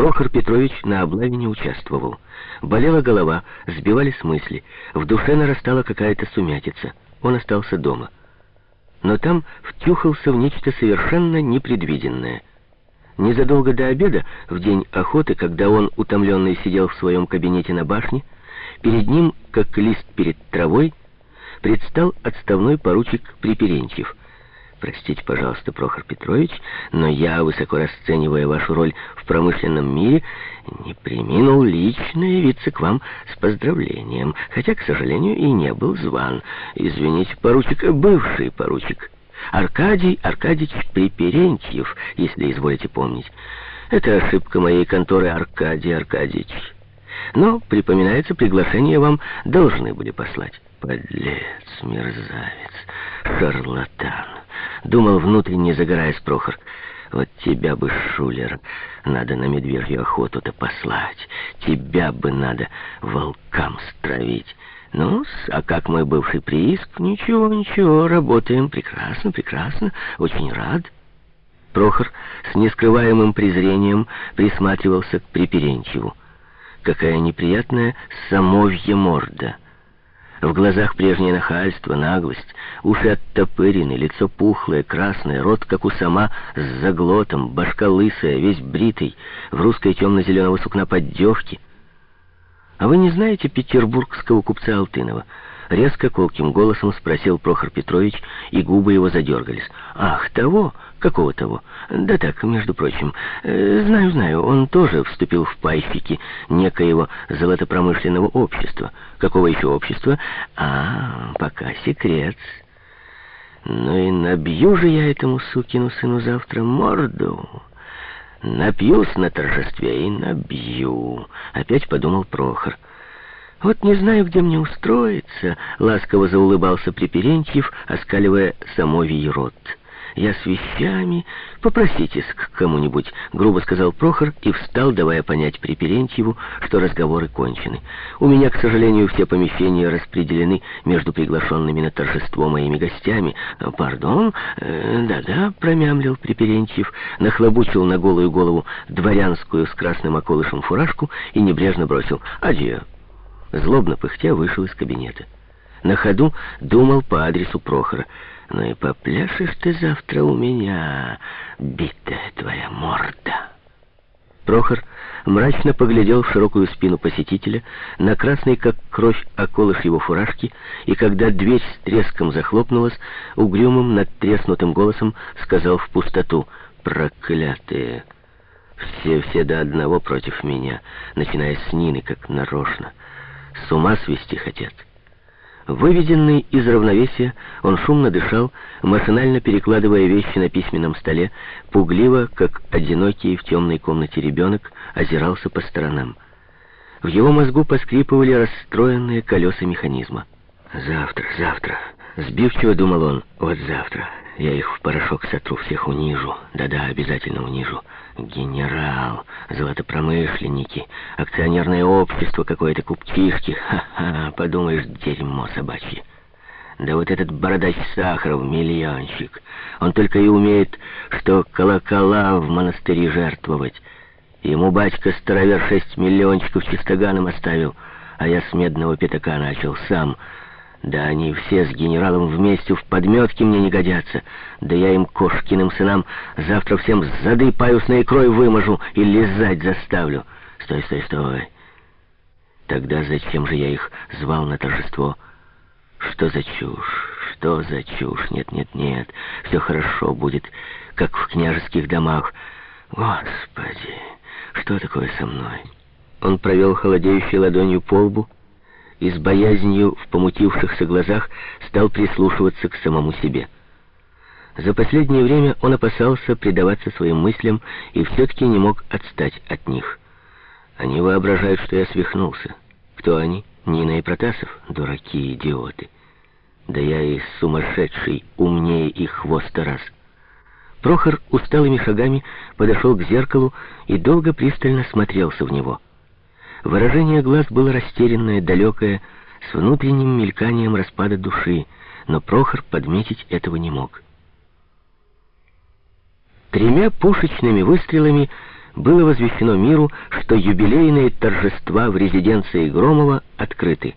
Прохор Петрович на облаве не участвовал. Болела голова, сбивались мысли. В душе нарастала какая-то сумятица. Он остался дома. Но там втюхался в нечто совершенно непредвиденное. Незадолго до обеда, в день охоты, когда он, утомленный, сидел в своем кабинете на башне, перед ним, как лист перед травой, предстал отставной поручик Приперенчев — Простите, пожалуйста, Прохор Петрович, но я, высоко расценивая вашу роль в промышленном мире, не приминул лично явиться к вам с поздравлением, хотя, к сожалению, и не был зван. Извините, поручик, бывший поручик. Аркадий Аркадьевич Приперентьев, если изволите помнить. Это ошибка моей конторы Аркадий Аркадьевич. Но, припоминается, приглашение вам должны были послать. Подлец, мерзавец, шарлатан. Думал внутренне, загораясь Прохор. Вот тебя бы, шулер, надо на медвежью охоту-то послать. Тебя бы надо волкам стравить. ну а как мой бывший прииск? Ничего, ничего, работаем прекрасно, прекрасно, очень рад. Прохор с нескрываемым презрением присматривался к Приперенчеву. Какая неприятная самовья морда — в глазах прежнее нахальство, наглость, уши оттопырены, лицо пухлое, красное, рот, как у сама, с заглотом, башка лысая, весь бритый, в русской темно-зеленого сукна поддевки. А вы не знаете петербургского купца Алтынова? Резко, колким голосом спросил Прохор Петрович, и губы его задергались. «Ах, того? Какого того? Да так, между прочим. Э, знаю, знаю, он тоже вступил в пайщики некоего золотопромышленного общества. Какого еще общества? А, пока секрет. Ну и набью же я этому сукину сыну завтра морду». «Напьюсь на торжестве и набью», — опять подумал Прохор. «Вот не знаю, где мне устроиться», — ласково заулыбался Приперентьев, оскаливая самовий рот. «Я с вещами. Попроситесь к кому-нибудь», — грубо сказал Прохор и встал, давая понять Приперентьеву, что разговоры кончены. «У меня, к сожалению, все помещения распределены между приглашенными на торжество моими гостями. Пардон, э, да-да», — промямлил Приперентьев, нахлобучил на голую голову дворянскую с красным околышем фуражку и небрежно бросил «Адьё». Злобно пыхтя вышел из кабинета. На ходу думал по адресу Прохора. «Ну и попляшешь ты завтра у меня, битая твоя морда!» Прохор мрачно поглядел в широкую спину посетителя, на красный, как кровь, околыш его фуражки, и когда дверь с треском захлопнулась, угрюмым, надтреснутым голосом сказал в пустоту «Проклятые! Все-все до одного против меня, начиная с Нины, как нарочно». С ума свести хотят. Выведенный из равновесия, он шумно дышал, машинально перекладывая вещи на письменном столе, пугливо, как одинокий в темной комнате ребенок, озирался по сторонам. В его мозгу поскрипывали расстроенные колеса механизма. «Завтра, завтра», — сбивчиво думал он, — «вот завтра». Я их в порошок сотру, всех унижу. Да-да, обязательно унижу. Генерал, золотопромышленники, акционерное общество какое-то, купчишки. Ха-ха, подумаешь, дерьмо собачье. Да вот этот бородач Сахаров, миллионщик, он только и умеет, что колокола в монастыре жертвовать. Ему батька-старовер шесть миллиончиков чистоганом оставил, а я с медного пятака начал сам — да они все с генералом вместе в подметке мне не годятся. Да я им, кошкиным сынам, завтра всем зады паюсной икрой выможу и лизать заставлю. Стой, стой, стой. Тогда зачем же я их звал на торжество? Что за чушь? Что за чушь? Нет, нет, нет. Все хорошо будет, как в княжеских домах. Господи, что такое со мной? Он провел холодеющей ладонью по лбу, и с боязнью в помутившихся глазах стал прислушиваться к самому себе. За последнее время он опасался предаваться своим мыслям и все-таки не мог отстать от них. Они воображают, что я свихнулся. Кто они? Нина и Протасов? Дураки, идиоты. Да я и сумасшедший, умнее их хвоста раз. Прохор усталыми шагами подошел к зеркалу и долго пристально смотрелся в него — Выражение глаз было растерянное, далекое, с внутренним мельканием распада души, но Прохор подметить этого не мог. Тремя пушечными выстрелами было возвещено миру, что юбилейные торжества в резиденции Громова открыты.